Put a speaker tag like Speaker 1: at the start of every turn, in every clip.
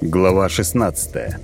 Speaker 1: Глава 16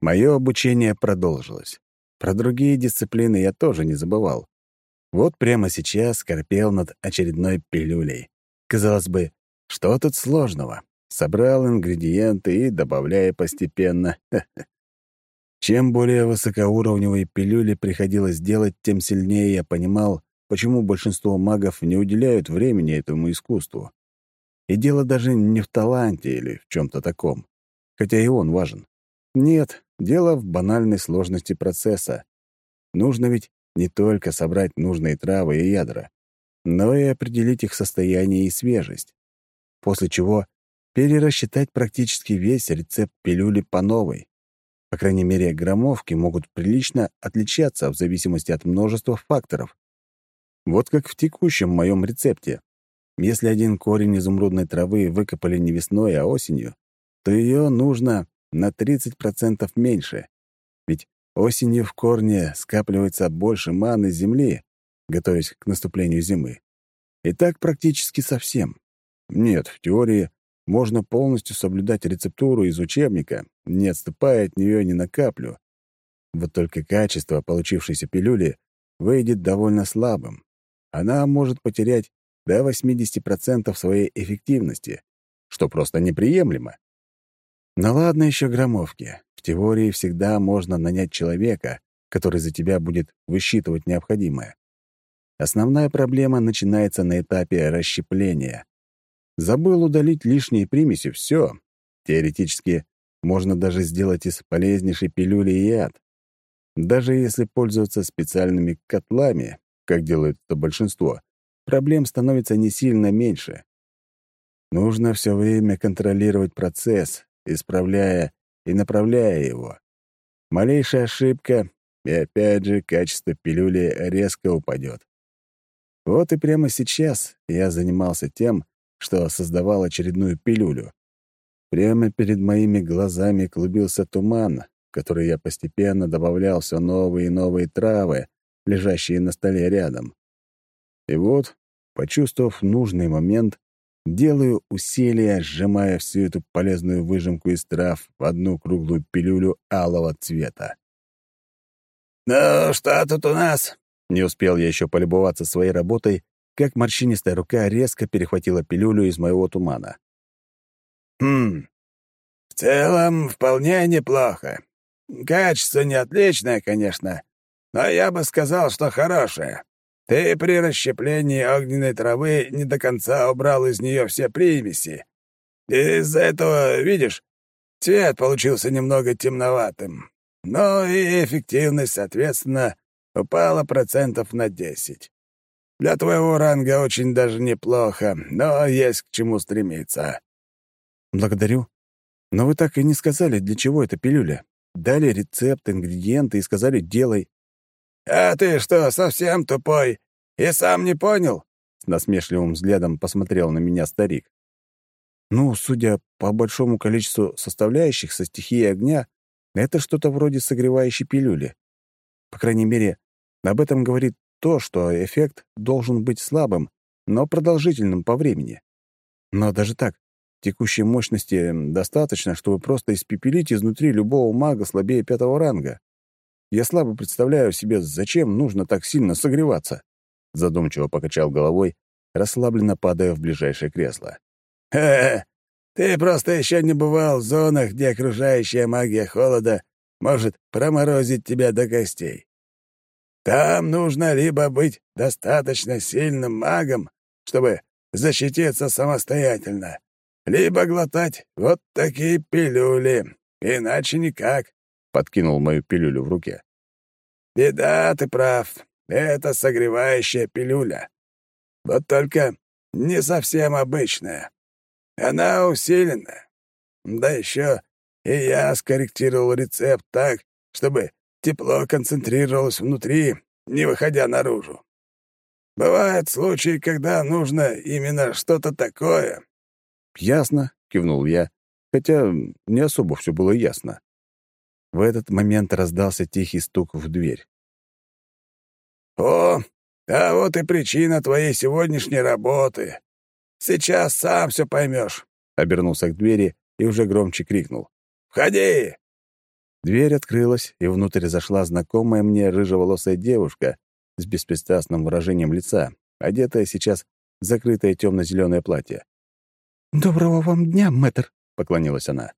Speaker 1: Мое обучение продолжилось. Про другие дисциплины я тоже не забывал. Вот прямо сейчас корпел над очередной пилюлей. Казалось бы, что тут сложного? Собрал ингредиенты и добавляя постепенно. Чем более высокоуровневые пилюли приходилось делать, тем сильнее я понимал, почему большинство магов не уделяют времени этому искусству. И дело даже не в таланте или в чем то таком, хотя и он важен. Нет, дело в банальной сложности процесса. Нужно ведь не только собрать нужные травы и ядра, но и определить их состояние и свежесть, после чего перерасчитать практически весь рецепт пилюли по новой. По крайней мере, граммовки могут прилично отличаться в зависимости от множества факторов. Вот как в текущем моем рецепте. Если один корень изумрудной травы выкопали не весной, а осенью, то ее нужно на 30% меньше. Ведь осенью в корне скапливается больше маны земли, готовясь к наступлению зимы. И так практически совсем. Нет, в теории можно полностью соблюдать рецептуру из учебника, не отступая от нее ни на каплю. Вот только качество получившейся пилюли выйдет довольно слабым. Она может потерять до 80% своей эффективности, что просто неприемлемо. Но ладно еще громовки. В теории всегда можно нанять человека, который за тебя будет высчитывать необходимое. Основная проблема начинается на этапе расщепления. Забыл удалить лишние примеси — все. Теоретически, можно даже сделать из полезнейшей пилюли яд. Даже если пользоваться специальными котлами, как делает это большинство, проблем становится не сильно меньше. Нужно все время контролировать процесс, исправляя и направляя его. Малейшая ошибка, и опять же качество пилюли резко упадет. Вот и прямо сейчас я занимался тем, что создавал очередную пилюлю. Прямо перед моими глазами клубился туман, в который я постепенно добавлял все новые и новые травы, лежащие на столе рядом. И вот, почувствовав нужный момент, делаю усилия, сжимая всю эту полезную выжимку из трав в одну круглую пилюлю алого цвета.
Speaker 2: «Ну, что тут у нас?»
Speaker 1: Не успел я еще полюбоваться своей работой, как морщинистая рука резко перехватила пилюлю из моего тумана.
Speaker 2: «Хм, в целом вполне неплохо. Качество не отличное, конечно, но я бы сказал, что хорошее. Ты при расщеплении огненной травы не до конца убрал из нее все примеси. Из-за этого, видишь, цвет получился немного темноватым. Но и эффективность, соответственно, упала процентов на десять. Для твоего ранга очень даже неплохо, но есть к чему стремиться».
Speaker 1: «Благодарю. Но вы так и не сказали, для чего эта пилюля. Дали рецепт, ингредиенты и сказали «делай».
Speaker 2: «А ты что, совсем тупой? И сам не понял?»
Speaker 1: С насмешливым взглядом посмотрел на меня старик. «Ну, судя по большому количеству составляющих со стихией огня, это что-то вроде согревающей пилюли. По крайней мере, об этом говорит то, что эффект должен быть слабым, но продолжительным по времени. Но даже так, текущей мощности достаточно, чтобы просто испепелить изнутри любого мага слабее пятого ранга. Я слабо представляю себе, зачем нужно так сильно согреваться. Задумчиво покачал головой, расслабленно падая в ближайшее кресло.
Speaker 2: «Ха-ха! Ты просто еще не бывал в зонах, где окружающая магия холода может проморозить тебя до костей. Там нужно либо быть достаточно сильным магом, чтобы защититься самостоятельно, либо глотать вот такие пилюли, иначе никак», — подкинул мою пилюлю в руке. «Беда, ты прав, это согревающая пилюля. Вот только не совсем обычная. Она усиленная. Да еще и я скорректировал рецепт так, чтобы Тепло концентрировалось внутри, не выходя наружу. Бывают случаи, когда нужно именно что-то такое.
Speaker 1: «Ясно», — кивнул я, хотя не особо все было ясно. В этот момент раздался тихий стук в дверь.
Speaker 2: «О, А вот и причина твоей сегодняшней работы. Сейчас сам все поймешь.
Speaker 1: Обернулся к двери и уже громче крикнул.
Speaker 2: «Входи!»
Speaker 1: Дверь открылась, и внутрь зашла знакомая мне рыжеволосая девушка с беспристрастным выражением лица, одетая сейчас в закрытое темно-зеленое платье.
Speaker 3: «Доброго вам дня, мэтр!»
Speaker 1: — поклонилась она.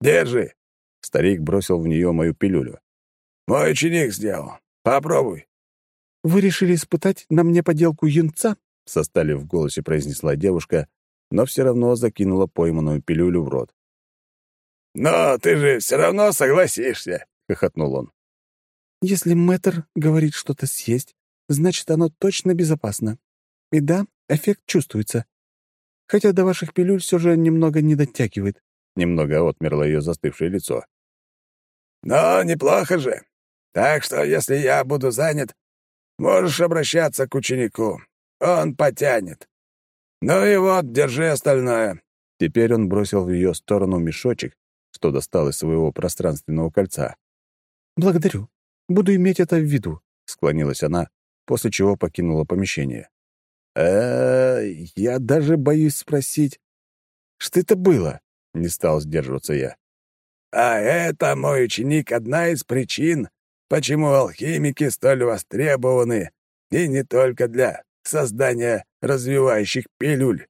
Speaker 2: «Держи!»
Speaker 1: Старик бросил в нее мою пилюлю.
Speaker 2: «Мой ученик сделал. Попробуй».
Speaker 3: «Вы решили испытать на мне поделку юнца?»
Speaker 1: — со стали в голосе произнесла девушка, но все равно закинула пойманную пилюлю в рот.
Speaker 2: «Но ты же все равно согласишься», — хохотнул он.
Speaker 3: «Если мэтр говорит что-то съесть, значит, оно точно безопасно. И да, эффект чувствуется. Хотя до ваших пилюль все же немного не дотягивает».
Speaker 1: Немного отмерло ее застывшее лицо.
Speaker 2: «Но неплохо же. Так что, если я буду занят, можешь обращаться к ученику. Он потянет. Ну и вот, держи остальное».
Speaker 1: Теперь он бросил в ее сторону мешочек, что достал из своего пространственного кольца.
Speaker 3: «Благодарю. Буду иметь это в виду», —
Speaker 1: склонилась она, после чего покинула помещение. э я даже боюсь спросить, что это было?» — не стал сдерживаться я.
Speaker 2: «А это, мой ученик, одна из причин, почему алхимики столь востребованы, и не только для создания развивающих пилюль».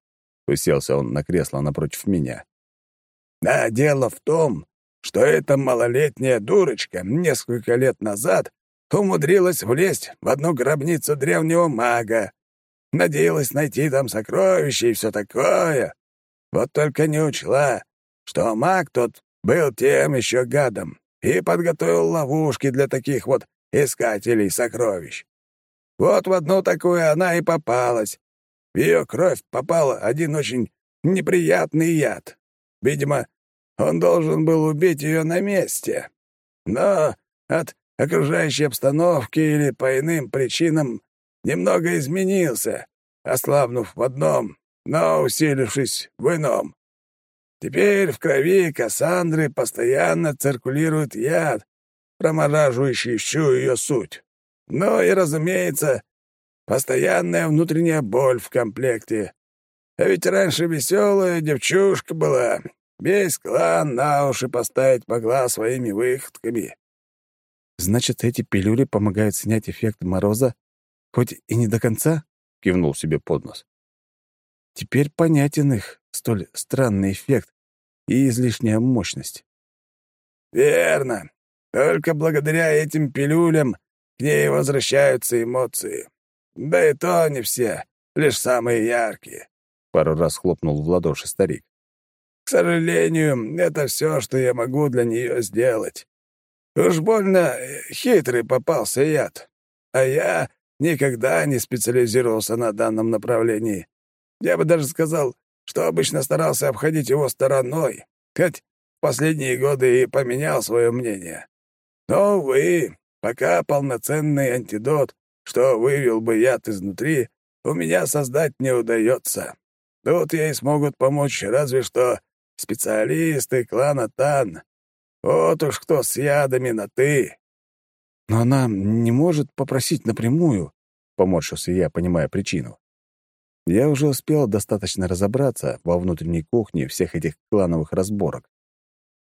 Speaker 1: Уселся он на кресло напротив меня.
Speaker 2: А дело в том, что эта малолетняя дурочка несколько лет назад умудрилась влезть в одну гробницу древнего мага. Надеялась найти там сокровища и все такое. Вот только не учла, что маг тот был тем еще гадом и подготовил ловушки для таких вот искателей сокровищ. Вот в одну такую она и попалась. В ее кровь попал один очень неприятный яд. Видимо, он должен был убить ее на месте. Но от окружающей обстановки или по иным причинам немного изменился, ослабнув в одном, но усилившись в ином. Теперь в крови Кассандры постоянно циркулирует яд, промораживающий всю ее суть. Ну и, разумеется, постоянная внутренняя боль в комплекте. А ведь раньше веселая девчушка была, Весь клан на уши поставить могла своими выходками.
Speaker 3: «Значит, эти пилюли помогают снять эффект мороза, хоть и не до конца?» — кивнул себе под нос. «Теперь понятен их столь странный эффект и излишняя мощность».
Speaker 2: «Верно. Только благодаря этим пилюлям к ней возвращаются эмоции. Да и то не все, лишь самые яркие», — пару раз хлопнул в ладоши старик. К сожалению, это все, что я могу для нее сделать. Уж больно э, хитрый попался яд. А я никогда не специализировался на данном направлении. Я бы даже сказал, что обычно старался обходить его стороной, хоть в последние годы и поменял свое мнение. Но, увы, пока полноценный антидот, что вывел бы яд изнутри, у меня создать не удается. Тут ей смогут помочь разве что Специалисты клана Тан. Вот уж кто с ядами на «ты».
Speaker 3: Но она не может попросить напрямую, — поморщился я, понимая причину.
Speaker 1: Я уже успел достаточно разобраться во внутренней кухне всех этих клановых разборок.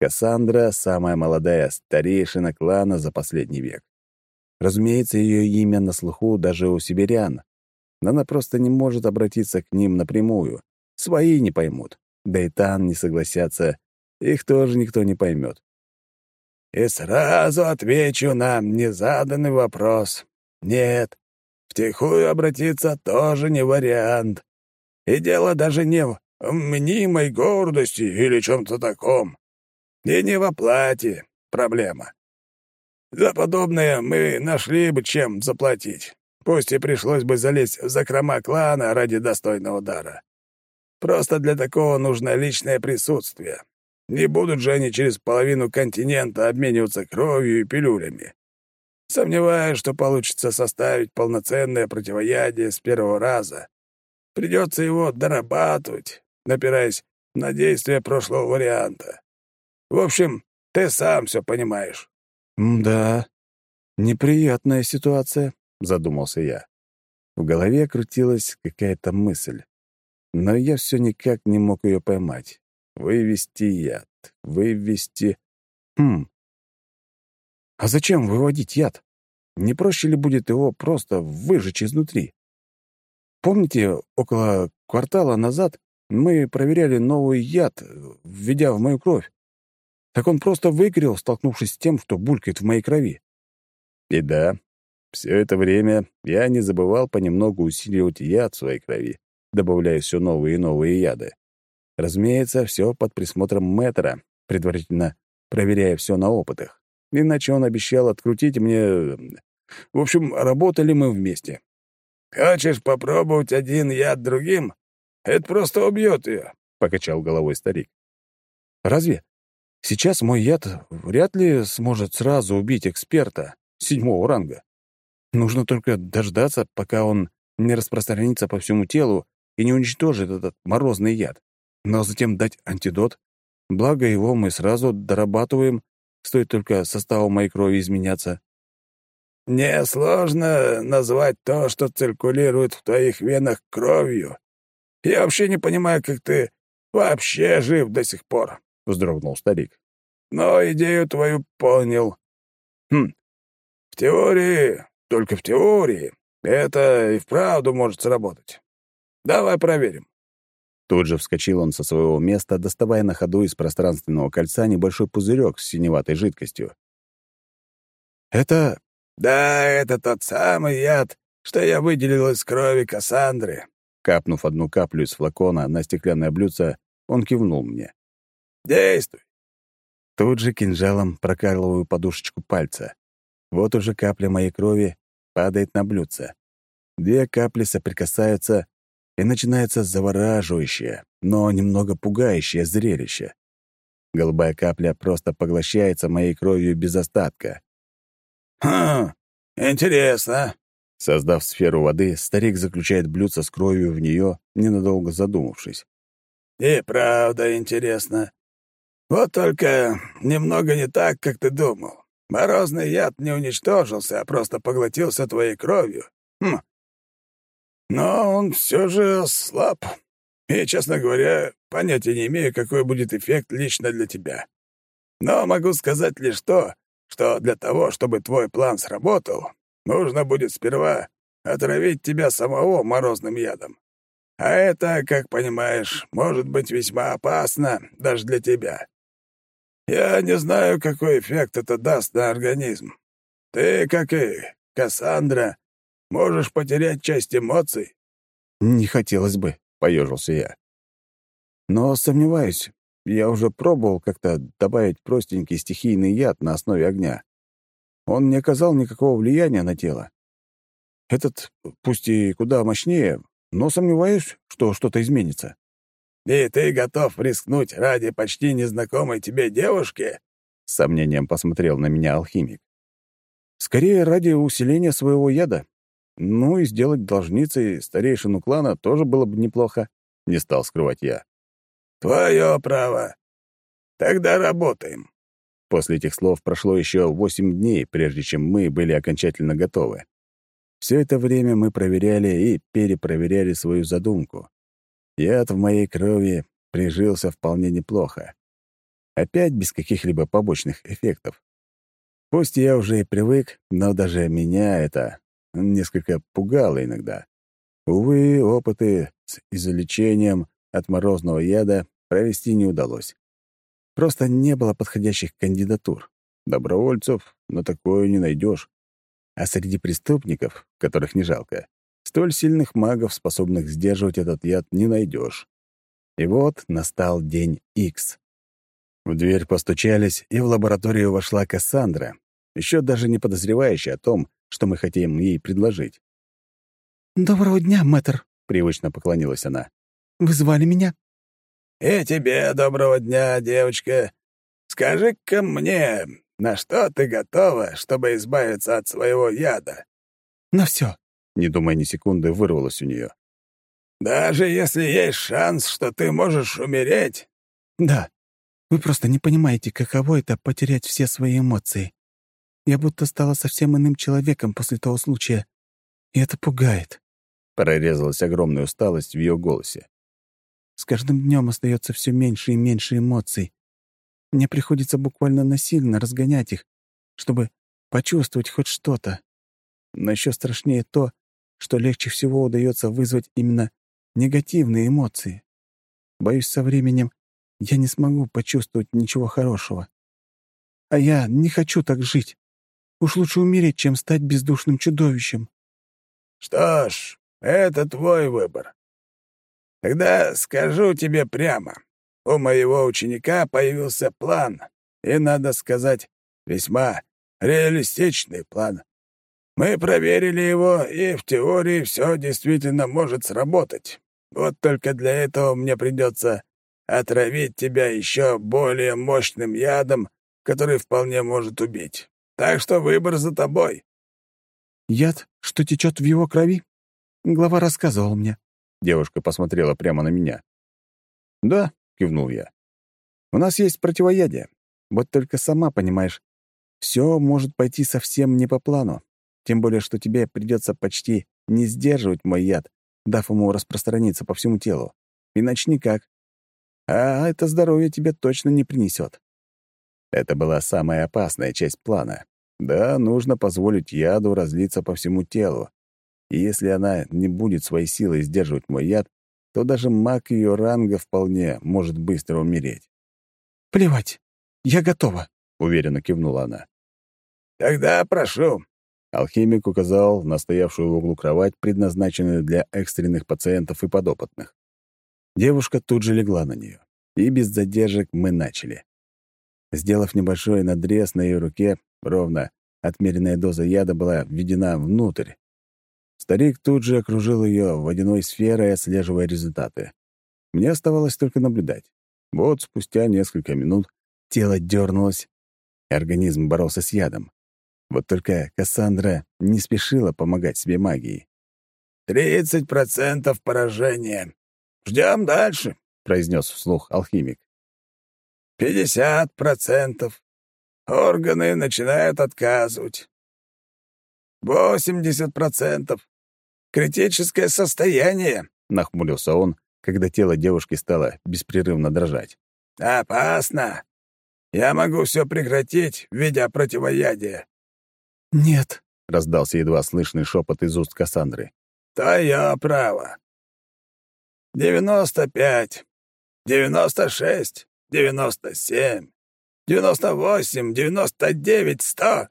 Speaker 1: Кассандра — самая молодая старейшина клана за последний век. Разумеется, ее имя на слуху даже у сибирян, но она просто не может обратиться к ним напрямую. Свои не поймут да и Тан не согласятся, их тоже никто не поймет.
Speaker 2: И сразу отвечу на незаданный вопрос. Нет, втихую обратиться тоже не вариант. И дело даже не в мнимой гордости или чем-то таком. И не в оплате проблема. За подобное мы нашли бы чем заплатить. Пусть и пришлось бы залезть в закрома клана ради достойного дара. Просто для такого нужно личное присутствие. Не будут же они через половину континента обмениваться кровью и пилюлями. Сомневаюсь, что получится составить полноценное противоядие с первого раза. Придется его дорабатывать, напираясь на действие прошлого варианта. В общем, ты сам все понимаешь.
Speaker 1: «Да, неприятная ситуация», — задумался я. В голове крутилась какая-то мысль, но я все никак не мог ее поймать. Вывести яд, вывести... Хм. А зачем выводить яд? Не проще ли будет его просто выжечь изнутри? Помните, около квартала назад мы проверяли новый яд, введя в мою кровь? Так он просто выгорел, столкнувшись с тем, что булькает в моей крови. И да, все это время я не забывал понемногу усиливать яд в своей крови, добавляя все новые и новые яды. Разумеется, все под присмотром мэтра, предварительно проверяя все на опытах. Иначе он обещал открутить мне... В общем, работали мы вместе.
Speaker 2: «Хочешь попробовать один яд другим? Это просто убьет ее», — покачал головой старик.
Speaker 1: «Разве? Сейчас мой яд вряд ли сможет сразу убить эксперта седьмого ранга. Нужно только дождаться, пока он не распространится по всему телу и не уничтожит этот морозный яд. Но затем дать антидот. Благо его мы сразу дорабатываем, стоит только составу моей крови изменяться.
Speaker 2: «Мне сложно назвать то, что циркулирует в твоих венах кровью. Я вообще не понимаю, как ты вообще жив до сих пор. — вздрогнул старик. «Но идею твою понял. Хм, в теории, только в теории, это и вправду может сработать. Давай проверим».
Speaker 1: Тут же вскочил он со своего места, доставая на ходу из пространственного кольца небольшой пузырек с синеватой жидкостью.
Speaker 2: «Это...» «Да, это тот самый яд, что я выделил из крови Кассандры».
Speaker 1: Капнув одну каплю из флакона на стеклянное блюдце, он кивнул мне.
Speaker 2: Действуй!»
Speaker 1: Тут же кинжалом прокалываю подушечку пальца. Вот уже капля моей крови падает на блюдце. Две капли соприкасаются, и начинается завораживающее, но немного пугающее зрелище. Голубая капля просто поглощается моей кровью без остатка.
Speaker 2: «Хм, интересно!»
Speaker 1: Создав сферу воды, старик заключает блюдце с кровью в нее, ненадолго задумавшись.
Speaker 2: «И правда интересно. Вот только немного не так, как ты думал. Морозный яд не уничтожился, а просто поглотился твоей кровью. Хм. Но он все же слаб. И, честно говоря, понятия не имею, какой будет эффект лично для тебя. Но могу сказать лишь то, что для того, чтобы твой план сработал, нужно будет сперва отравить тебя самого морозным ядом. А это, как понимаешь, может быть весьма опасно даже для тебя. Я не знаю, какой эффект это даст на организм. Ты, как и Кассандра, можешь потерять часть эмоций.
Speaker 1: Не хотелось бы, поежился я. Но сомневаюсь. Я уже пробовал как-то добавить простенький стихийный яд на основе огня. Он не оказал никакого влияния на тело. Этот, пусть и куда мощнее, но сомневаюсь, что что-то изменится.
Speaker 2: «И ты готов рискнуть ради почти незнакомой тебе девушки?»
Speaker 1: С сомнением посмотрел на меня алхимик. «Скорее ради усиления своего яда. Ну и сделать должницей старейшину клана тоже было бы неплохо», — не стал скрывать я.
Speaker 2: «Твое право. Тогда работаем».
Speaker 1: После этих слов прошло еще восемь дней, прежде чем мы были окончательно готовы. Все это время мы проверяли и перепроверяли свою задумку. Яд в моей крови прижился вполне неплохо. Опять без каких-либо побочных эффектов. Пусть я уже и привык, но даже меня это несколько пугало иногда. Увы, опыты с излечением от морозного яда провести не удалось. Просто не было подходящих кандидатур. Добровольцев на такое не найдешь. А среди преступников, которых не жалко, Столь сильных магов, способных сдерживать этот яд, не найдешь. И вот настал день Икс. В дверь постучались, и в лабораторию вошла Кассандра, еще даже не подозревающая о том, что мы хотим ей предложить.
Speaker 4: «Доброго дня, мэтр», —
Speaker 1: привычно поклонилась она.
Speaker 4: «Вы звали меня?»
Speaker 2: «И тебе доброго дня, девочка. Скажи-ка мне, на что ты готова, чтобы избавиться от своего яда?»
Speaker 4: «На все
Speaker 1: не думая ни секунды, вырвалось у нее.
Speaker 2: «Даже если есть шанс, что ты можешь умереть?»
Speaker 4: «Да. Вы просто не понимаете, каково это — потерять все свои эмоции. Я будто стала совсем иным человеком после того случая, и это пугает».
Speaker 1: Прорезалась огромная усталость в ее голосе.
Speaker 4: «С каждым днем остается все меньше и меньше эмоций. Мне приходится буквально насильно разгонять их, чтобы почувствовать хоть что-то. Но еще страшнее то, что легче всего удается вызвать именно негативные эмоции. Боюсь, со временем я не смогу почувствовать ничего хорошего. А я не хочу так жить. Уж лучше умереть, чем стать бездушным чудовищем.
Speaker 2: Что ж, это твой выбор. Тогда скажу тебе прямо. У моего ученика появился план, и, надо сказать, весьма реалистичный план. Мы проверили его, и в теории все действительно может сработать. Вот только для этого мне придется отравить тебя еще более мощным ядом, который вполне может убить. Так что выбор за тобой».
Speaker 4: «Яд, что течет в его крови?» Глава рассказывал мне.
Speaker 1: Девушка посмотрела прямо на меня. «Да», — кивнул я. «У нас есть противоядие. Вот только сама понимаешь, все может пойти совсем не по плану. Тем более, что тебе придется почти не сдерживать мой яд, дав ему распространиться по всему телу. Иначе никак. А это здоровье тебе точно не принесет. Это была самая опасная часть плана. Да, нужно позволить яду разлиться по всему телу. И если она не будет своей силой сдерживать мой яд, то даже маг ее ранга вполне может быстро умереть.
Speaker 4: «Плевать, я готова», —
Speaker 1: уверенно кивнула она.
Speaker 2: «Тогда прошу».
Speaker 1: Алхимик указал на стоявшую в углу кровать, предназначенную для экстренных пациентов и подопытных. Девушка тут же легла на нее, и без задержек мы начали. Сделав небольшой надрез на ее руке, ровно отмеренная доза яда была введена внутрь. Старик тут же окружил ее водяной сферой, отслеживая результаты. Мне оставалось только наблюдать. Вот спустя несколько минут тело дернулось, организм боролся с ядом. Вот только Кассандра не спешила помогать себе магией.
Speaker 2: «Тридцать процентов поражения. Ждем дальше», — произнес вслух алхимик. «Пятьдесят процентов. Органы начинают отказывать. Восемьдесят процентов. Критическое состояние», — нахмурился он, когда тело девушки стало беспрерывно дрожать. «Опасно. Я могу все прекратить, введя противоядие».
Speaker 4: «Нет», —
Speaker 1: раздался едва слышный шепот из уст Кассандры.
Speaker 2: «Твое право. Девяносто пять, девяносто шесть, девяносто семь, девяносто восемь, девяносто девять, сто.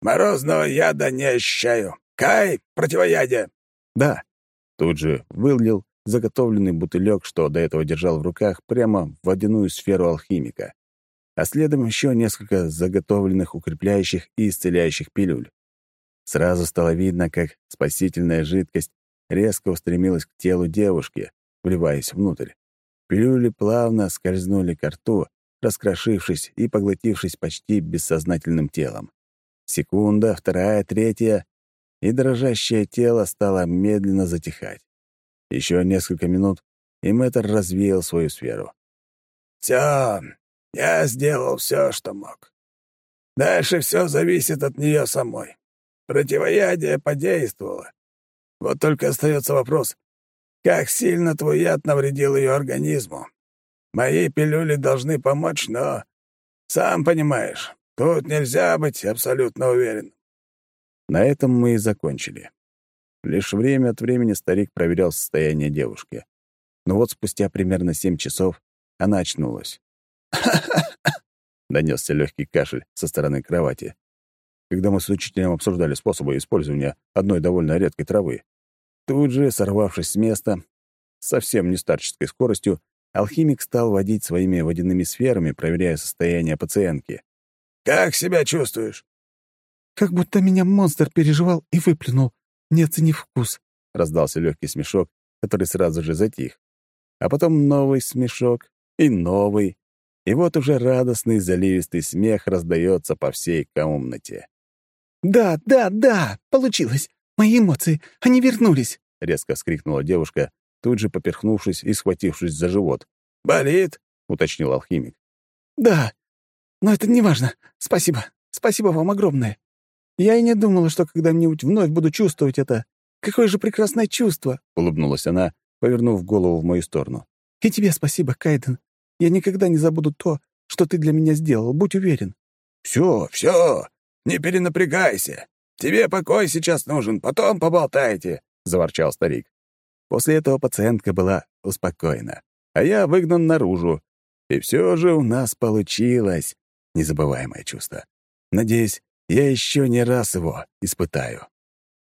Speaker 2: Морозного яда не ощущаю. Кай, противоядие!»
Speaker 1: «Да». Тут же вылил заготовленный бутылек, что до этого держал в руках, прямо в водяную сферу алхимика. А следом еще несколько заготовленных укрепляющих и исцеляющих пилюль. Сразу стало видно, как спасительная жидкость резко устремилась к телу девушки, вливаясь внутрь. Пилюли плавно скользнули к рту, раскрошившись и поглотившись почти бессознательным телом. Секунда, вторая, третья, и дрожащее тело стало медленно затихать. Еще несколько минут, и Мэтр развеял свою сферу.
Speaker 2: «Все, я сделал все, что мог. Дальше все зависит от нее самой. Противоядие подействовало. Вот только остается вопрос, как сильно твой яд навредил ее организму. Мои пилюли должны помочь, но, сам понимаешь, тут нельзя быть абсолютно уверен.
Speaker 1: На этом мы и закончили. Лишь время от времени старик проверял состояние девушки. Но вот спустя примерно семь часов она очнулась. донесся легкий кашель со стороны кровати. Когда мы с учителем обсуждали способы использования одной довольно редкой травы, Тут же, сорвавшись с места, совсем не старческой скоростью, алхимик стал водить своими водяными сферами, проверяя состояние пациентки.
Speaker 2: «Как себя чувствуешь?»
Speaker 4: «Как будто меня монстр переживал и выплюнул, не оценив вкус», —
Speaker 1: раздался легкий смешок, который сразу же затих. А потом новый смешок и новый, и вот уже радостный заливистый смех раздается по всей комнате.
Speaker 4: «Да, да, да, получилось! Мои эмоции, они вернулись!»
Speaker 1: — резко вскрикнула девушка, тут же поперхнувшись и схватившись за живот.
Speaker 2: «Болит?»
Speaker 1: — уточнил алхимик.
Speaker 4: «Да, но это не важно. Спасибо. Спасибо вам огромное. Я и не думала, что когда-нибудь вновь буду чувствовать это. Какое же прекрасное чувство!» — улыбнулась она, повернув голову в мою сторону. «И тебе спасибо, Кайден. Я никогда не забуду то, что ты для меня сделал, будь уверен».
Speaker 2: «Все, все, не перенапрягайся. Тебе покой сейчас нужен, потом поболтайте», — заворчал старик.
Speaker 1: После этого пациентка была успокоена, а я выгнан наружу. И все же у нас получилось незабываемое чувство. Надеюсь, я еще не раз его испытаю.